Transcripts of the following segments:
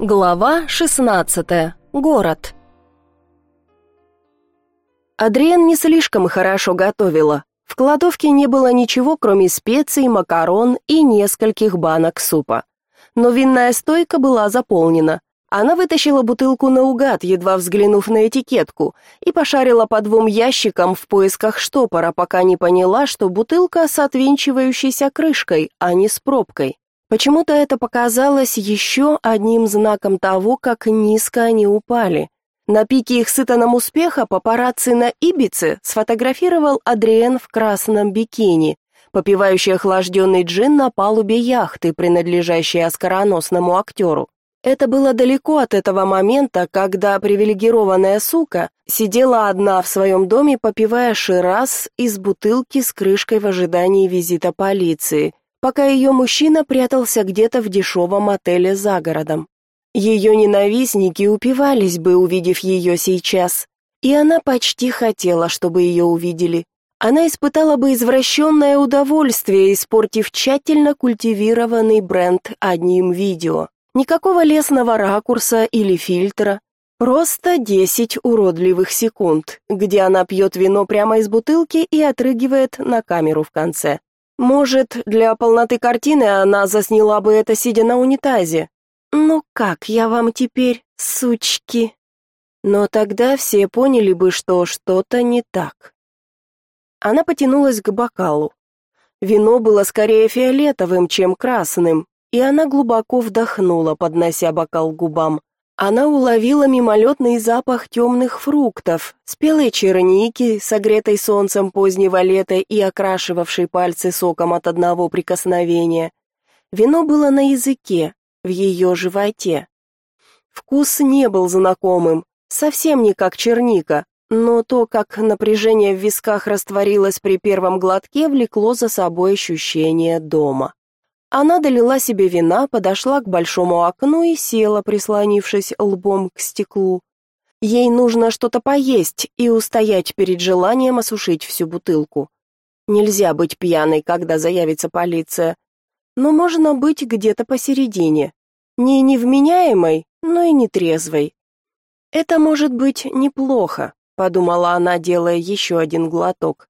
Глава 16. Город. Адриен не слишком хорошо готовила. В кладовке не было ничего, кроме специй, макарон и нескольких банок супа. Но винная стойка была заполнена. Она вытащила бутылку наугад, едва взглянув на этикетку, и пошарила по двум ящикам в поисках штопора, пока не поняла, что бутылка с отвинчивающейся крышкой, а не с пробкой. Почему-то это показалось еще одним знаком того, как низко они упали. На пике их сытаном успеха папарацци на Ибице сфотографировал Адриен в красном бикини, попивающий охлажденный джин на палубе яхты, принадлежащей оскароносному актеру. Это было далеко от этого момента, когда привилегированная сука сидела одна в своем доме, попивая шираз из бутылки с крышкой в ожидании визита полиции, пока ее мужчина прятался где-то в дешевом отеле за городом. Ее ненавистники упивались бы, увидев ее сейчас, и она почти хотела, чтобы ее увидели. Она испытала бы извращенное удовольствие, испортив тщательно культивированный бренд одним видео. Никакого лесного ракурса или фильтра, просто 10 уродливых секунд, где она пьет вино прямо из бутылки и отрыгивает на камеру в конце. Может, для полноты картины она засняла бы это сидя на унитазе. Ну как я вам теперь, сучки? Но тогда все поняли бы, что что-то не так. Она потянулась к бокалу. Вино было скорее фиолетовым, чем красным, и она глубоко вдохнула, поднося бокал к губам. Она уловила мимолетный запах темных фруктов, спелой черники, согретой солнцем позднего лета и окрашивавшей пальцы соком от одного прикосновения. Вино было на языке, в ее животе. Вкус не был знакомым, совсем не как черника, но то, как напряжение в висках растворилось при первом глотке, влекло за собой ощущение дома. Она долила себе вина, подошла к большому окну и села, прислонившись лбом к стеклу. Ей нужно что-то поесть и устоять перед желанием осушить всю бутылку. Нельзя быть пьяной, когда заявится полиция, но можно быть где-то посередине, не невменяемой, но и не трезвой. Это может быть неплохо, подумала она, делая еще один глоток.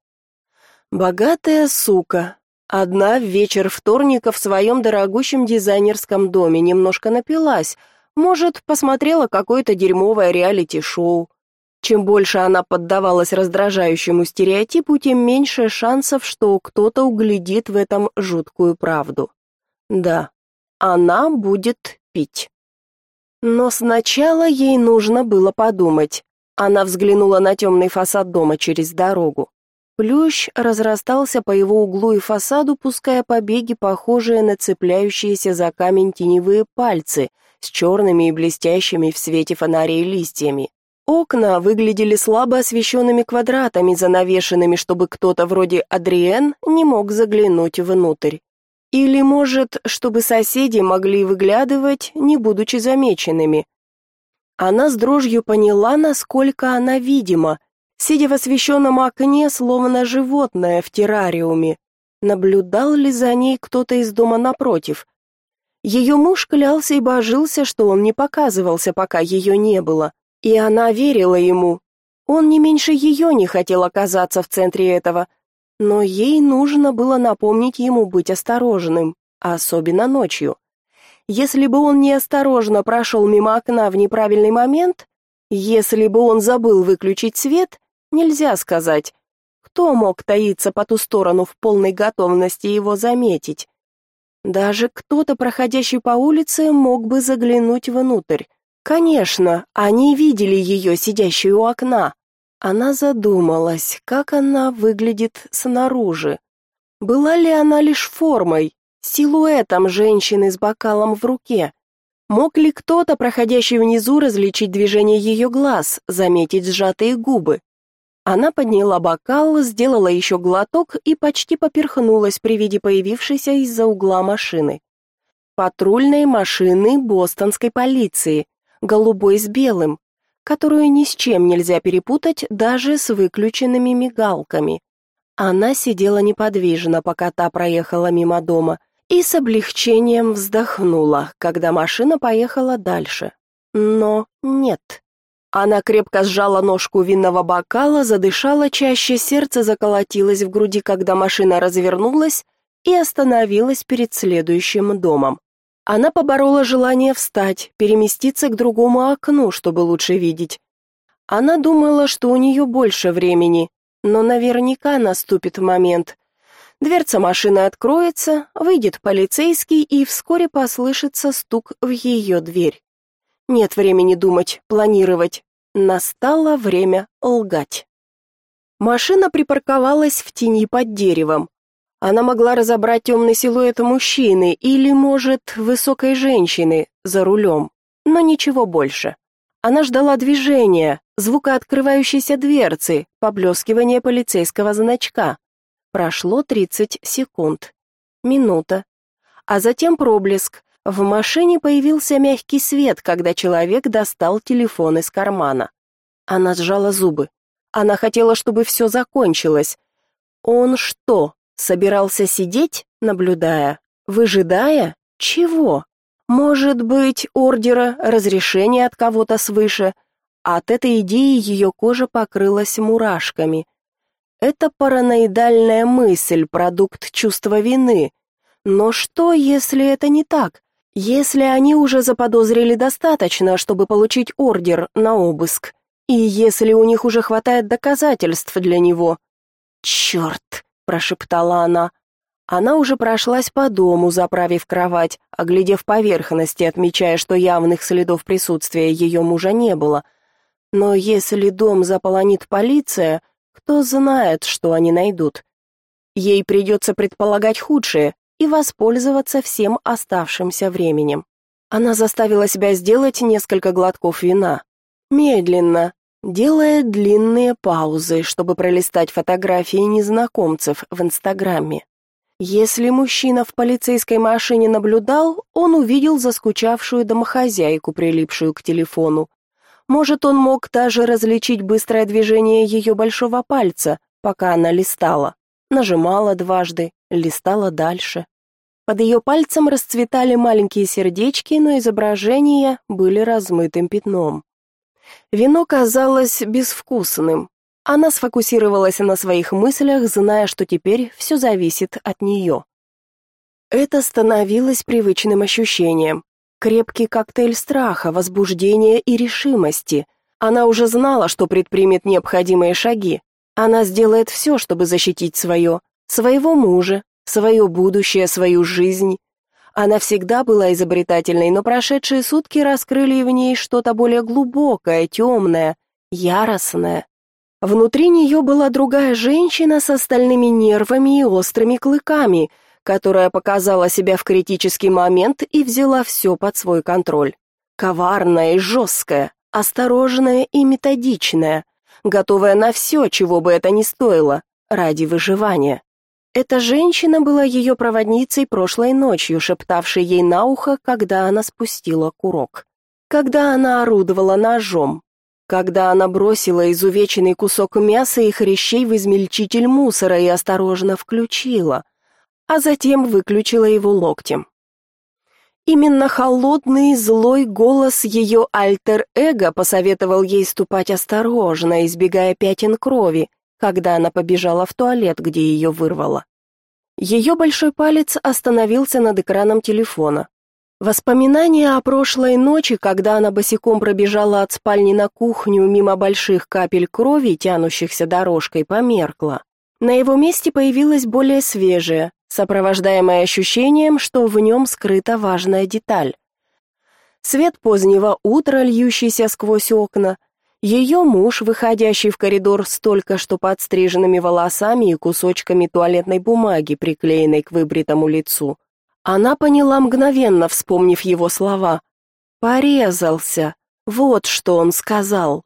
Богатая сука, Одна в вечер вторника в своем дорогущем дизайнерском доме немножко напилась, может, посмотрела какое-то дерьмовое реалити-шоу. Чем больше она поддавалась раздражающему стереотипу, тем меньше шансов, что кто-то углядит в этом жуткую правду. Да, она будет пить. Но сначала ей нужно было подумать. Она взглянула на темный фасад дома через дорогу. Плющ разрастался по его углу и фасаду, пуская побеги, похожие на цепляющиеся за камень теневые пальцы с черными и блестящими в свете фонарей листьями. Окна выглядели слабо освещенными квадратами, занавешенными, чтобы кто-то вроде Адриен не мог заглянуть внутрь. Или, может, чтобы соседи могли выглядывать, не будучи замеченными. Она с дрожью поняла, насколько она видима, сидя в освещенном окне, словно животное в террариуме. Наблюдал ли за ней кто-то из дома напротив? Ее муж клялся и божился, что он не показывался, пока ее не было, и она верила ему. Он не меньше ее не хотел оказаться в центре этого, но ей нужно было напомнить ему быть осторожным, особенно ночью. Если бы он неосторожно прошел мимо окна в неправильный момент, если бы он забыл выключить свет, Нельзя сказать, кто мог таиться по ту сторону в полной готовности его заметить. Даже кто-то, проходящий по улице, мог бы заглянуть внутрь. Конечно, они видели ее, сидящую у окна. Она задумалась, как она выглядит снаружи. Была ли она лишь формой, силуэтом женщины с бокалом в руке? Мог ли кто-то, проходящий внизу, различить движение ее глаз, заметить сжатые губы? Она подняла бокал, сделала еще глоток и почти поперхнулась при виде появившейся из-за угла машины. Патрульной машины бостонской полиции, голубой с белым, которую ни с чем нельзя перепутать даже с выключенными мигалками. Она сидела неподвижно, пока та проехала мимо дома, и с облегчением вздохнула, когда машина поехала дальше. Но нет. Она крепко сжала ножку винного бокала, задышала чаще, сердце заколотилось в груди, когда машина развернулась и остановилась перед следующим домом. Она поборола желание встать, переместиться к другому окну, чтобы лучше видеть. Она думала, что у нее больше времени, но наверняка наступит момент. Дверца машины откроется, выйдет полицейский, и вскоре послышится стук в ее дверь. Нет времени думать, планировать. Настало время лгать. Машина припарковалась в тени под деревом. Она могла разобрать темный силуэт мужчины или, может, высокой женщины за рулем, но ничего больше. Она ждала движения, звука открывающейся дверцы, поблескивания полицейского значка. Прошло 30 секунд. Минута. А затем проблеск. В машине появился мягкий свет, когда человек достал телефон из кармана. Она сжала зубы. Она хотела, чтобы все закончилось. Он что, Собирался сидеть, наблюдая, выжидая? Чего? Может быть, ордера, разрешения от кого-то свыше? От этой идеи ее кожа покрылась мурашками. Это параноидальная мысль, продукт чувства вины. Но что, если это не так? Если они уже заподозрили достаточно, чтобы получить ордер на обыск? И если у них уже хватает доказательств для него? Черт! прошептала она. Она уже прошлась по дому, заправив кровать, оглядев поверхности, отмечая, что явных следов присутствия ее мужа не было. Но если дом заполонит полиция, кто знает, что они найдут. Ей придется предполагать худшее и воспользоваться всем оставшимся временем. Она заставила себя сделать несколько глотков вина. Медленно, делая длинные паузы, чтобы пролистать фотографии незнакомцев в Инстаграме. Если мужчина в полицейской машине наблюдал, он увидел заскучавшую домохозяйку, прилипшую к телефону. Может, он мог даже различить быстрое движение ее большого пальца, пока она листала. Нажимала дважды, листала дальше. Под ее пальцем расцветали маленькие сердечки, но изображения были размытым пятном. Вино казалось безвкусным. Она сфокусировалась на своих мыслях, зная, что теперь все зависит от нее. Это становилось привычным ощущением. Крепкий коктейль страха, возбуждения и решимости. Она уже знала, что предпримет необходимые шаги. Она сделает все, чтобы защитить свое, своего мужа, свое будущее, свою жизнь. Она всегда была изобретательной, но прошедшие сутки раскрыли в ней что-то более глубокое, темное, яростное. Внутри нее была другая женщина с остальными нервами и острыми клыками, которая показала себя в критический момент и взяла все под свой контроль. Коварная и жесткая, осторожная и методичная, готовая на все, чего бы это ни стоило, ради выживания. Эта женщина была ее проводницей прошлой ночью, шептавшей ей на ухо, когда она спустила курок. Когда она орудовала ножом. Когда она бросила изувеченный кусок мяса и хрящей в измельчитель мусора и осторожно включила, а затем выключила его локтем. Именно холодный злой голос ее альтер-эго посоветовал ей ступать осторожно, избегая пятен крови, когда она побежала в туалет, где ее вырвало. Ее большой палец остановился над экраном телефона. Воспоминания о прошлой ночи, когда она босиком пробежала от спальни на кухню мимо больших капель крови, тянущихся дорожкой, померкло. На его месте появилось более свежее, сопровождаемое ощущением, что в нем скрыта важная деталь. Свет позднего утра, льющийся сквозь окна, ее муж, выходящий в коридор с только что подстриженными волосами и кусочками туалетной бумаги, приклеенной к выбритому лицу. Она поняла мгновенно, вспомнив его слова. «Порезался. Вот что он сказал.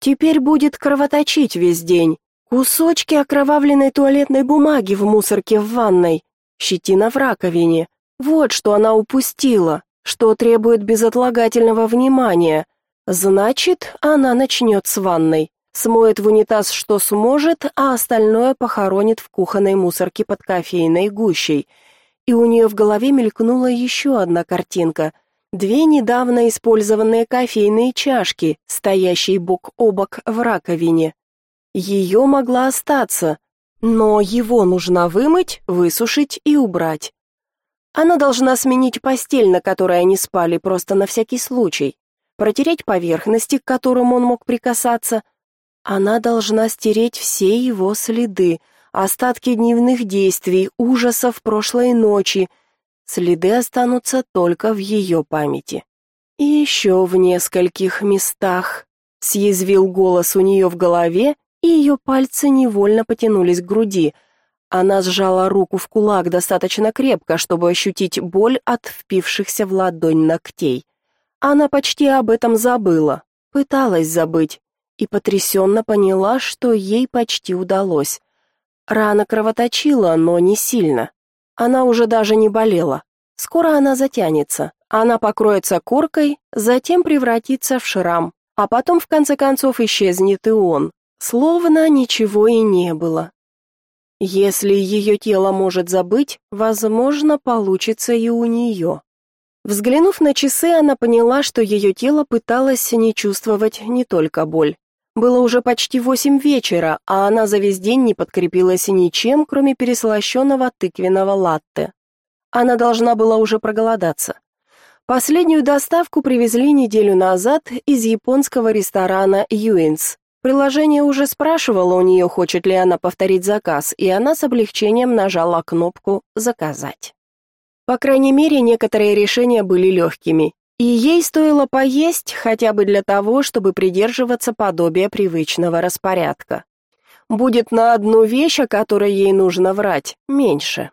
Теперь будет кровоточить весь день. Кусочки окровавленной туалетной бумаги в мусорке в ванной. Щетина в раковине. Вот что она упустила, что требует безотлагательного внимания». Значит, она начнет с ванной, смоет в унитаз что сможет, а остальное похоронит в кухонной мусорке под кофейной гущей. и у нее в голове мелькнула еще одна картинка. Две недавно использованные кофейные чашки, стоящие бок о бок в раковине. Ее могла остаться, но его нужно вымыть, высушить и убрать. Она должна сменить постель, на которой они спали, просто на всякий случай. Протереть поверхности, к которым он мог прикасаться. Она должна стереть все его следы, остатки дневных действий, ужасов прошлой ночи. Следы останутся только в ее памяти. И еще в нескольких местах. Съязвил голос у нее в голове, и ее пальцы невольно потянулись к груди. Она сжала руку в кулак достаточно крепко, чтобы ощутить боль от впившихся в ладонь ногтей. Она почти об этом забыла, пыталась забыть, и потрясенно поняла, что ей почти удалось. Рана кровоточила, но не сильно. Она уже даже не болела. Скоро она затянется. Она покроется коркой, затем превратится в шрам, а потом в конце концов исчезнет и он. Словно ничего и не было. Если ее тело может забыть, возможно, получится и у нее. Взглянув на часы, она поняла, что ее тело пыталось не чувствовать не только боль. Было уже почти восемь вечера, а она за весь день не подкрепилась ничем, кроме переслащенного тыквенного латте. Она должна была уже проголодаться. Последнюю доставку привезли неделю назад из японского ресторана «Юинс». Приложение уже спрашивало у нее, хочет ли она повторить заказ, и она с облегчением нажала кнопку «Заказать». По крайней мере, некоторые решения были легкими, и ей стоило поесть хотя бы для того, чтобы придерживаться подобия привычного распорядка. Будет на одну вещь, о которой ей нужно врать, меньше.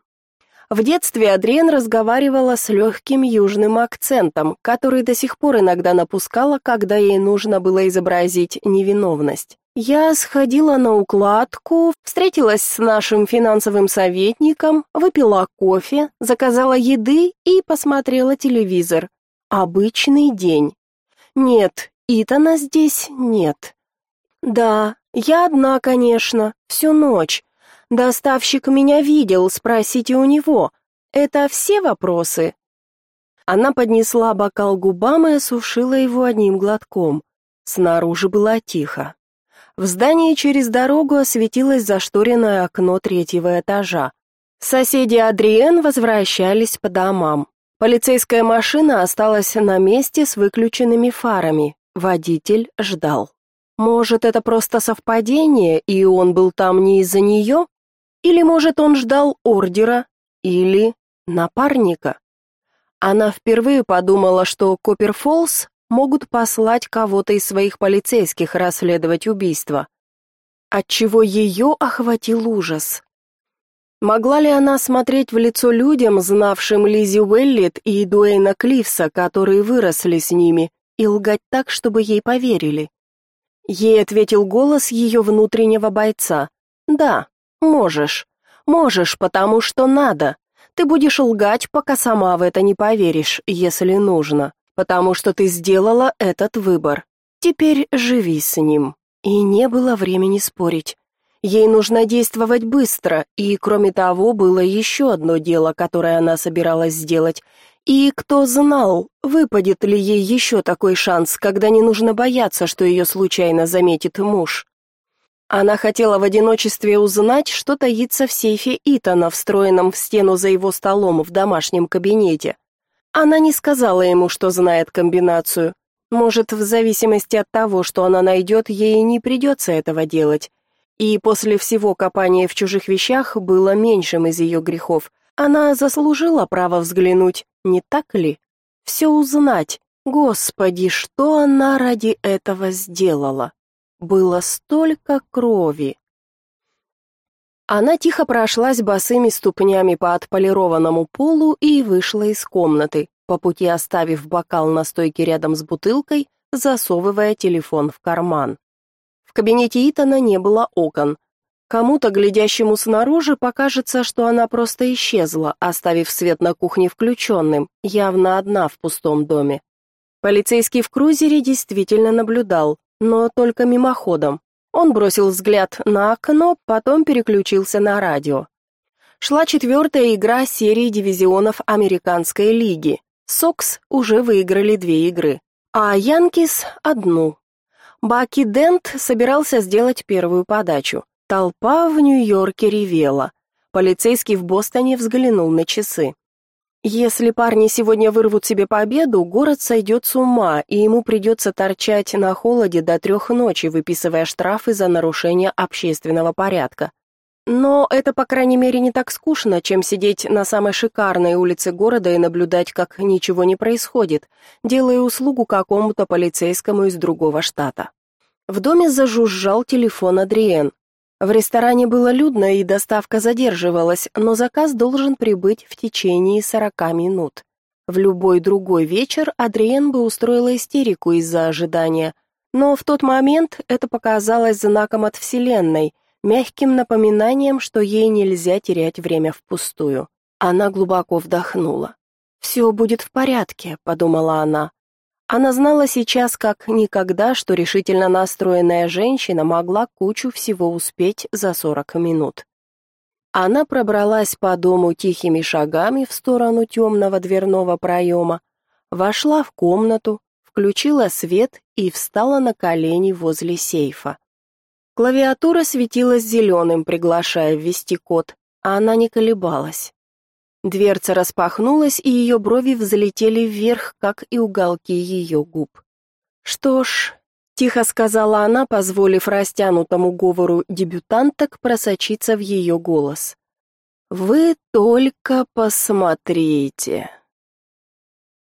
В детстве Адриен разговаривала с легким южным акцентом, который до сих пор иногда напускала, когда ей нужно было изобразить невиновность. Я сходила на укладку, встретилась с нашим финансовым советником, выпила кофе, заказала еды и посмотрела телевизор. Обычный день. Нет, Итана здесь нет. Да, я одна, конечно, всю ночь. Доставщик меня видел, спросите у него. Это все вопросы. Она поднесла бокал губам и осушила его одним глотком. Снаружи было тихо. В здании через дорогу осветилось зашторенное окно третьего этажа. Соседи Адриен возвращались по домам. Полицейская машина осталась на месте с выключенными фарами. Водитель ждал. Может, это просто совпадение, и он был там не из-за нее? Или, может, он ждал ордера? Или напарника? Она впервые подумала, что Копперфоллс могут послать кого-то из своих полицейских расследовать убийство. Отчего ее охватил ужас. Могла ли она смотреть в лицо людям, знавшим Лизи Уэллет и Дуэйна Клифса, которые выросли с ними, и лгать так, чтобы ей поверили? Ей ответил голос ее внутреннего бойца. «Да, можешь. Можешь, потому что надо. Ты будешь лгать, пока сама в это не поверишь, если нужно, потому что ты сделала этот выбор. Теперь живи с ним». И не было времени спорить. Ей нужно действовать быстро, и, кроме того, было еще одно дело, которое она собиралась сделать. И кто знал, выпадет ли ей еще такой шанс, когда не нужно бояться, что ее случайно заметит муж. Она хотела в одиночестве узнать, что таится в сейфе Итана, встроенном в стену за его столом в домашнем кабинете. Она не сказала ему, что знает комбинацию. Может, в зависимости от того, что она найдет, ей не придется этого делать и после всего копания в чужих вещах было меньшим из ее грехов. Она заслужила право взглянуть, не так ли? Все узнать. Господи, что она ради этого сделала? Было столько крови. Она тихо прошлась босыми ступнями по отполированному полу и вышла из комнаты, по пути оставив бокал на стойке рядом с бутылкой, засовывая телефон в карман. В кабинете Итана не было окон. Кому-то, глядящему снаружи, покажется, что она просто исчезла, оставив свет на кухне включенным, явно одна в пустом доме. Полицейский в крузере действительно наблюдал, но только мимоходом. Он бросил взгляд на окно, потом переключился на радио. Шла четвертая игра серии дивизионов Американской лиги. Сокс уже выиграли две игры, а Янкис — одну. Баки Дент собирался сделать первую подачу. Толпа в Нью-Йорке ревела. Полицейский в Бостоне взглянул на часы. Если парни сегодня вырвут себе победу, город сойдет с ума, и ему придется торчать на холоде до трех ночи, выписывая штрафы за нарушение общественного порядка. Но это, по крайней мере, не так скучно, чем сидеть на самой шикарной улице города и наблюдать, как ничего не происходит, делая услугу какому-то полицейскому из другого штата. В доме зажужжал телефон Адриен. В ресторане было людно и доставка задерживалась, но заказ должен прибыть в течение 40 минут. В любой другой вечер Адриен бы устроила истерику из-за ожидания, но в тот момент это показалось знаком от Вселенной, мягким напоминанием, что ей нельзя терять время впустую. Она глубоко вдохнула. «Все будет в порядке», — подумала она. Она знала сейчас как никогда, что решительно настроенная женщина могла кучу всего успеть за сорок минут. Она пробралась по дому тихими шагами в сторону темного дверного проема, вошла в комнату, включила свет и встала на колени возле сейфа. Клавиатура светилась зеленым, приглашая ввести код, а она не колебалась. Дверца распахнулась, и ее брови взлетели вверх, как и уголки ее губ. «Что ж», — тихо сказала она, позволив растянутому говору дебютанток просочиться в ее голос. «Вы только посмотрите».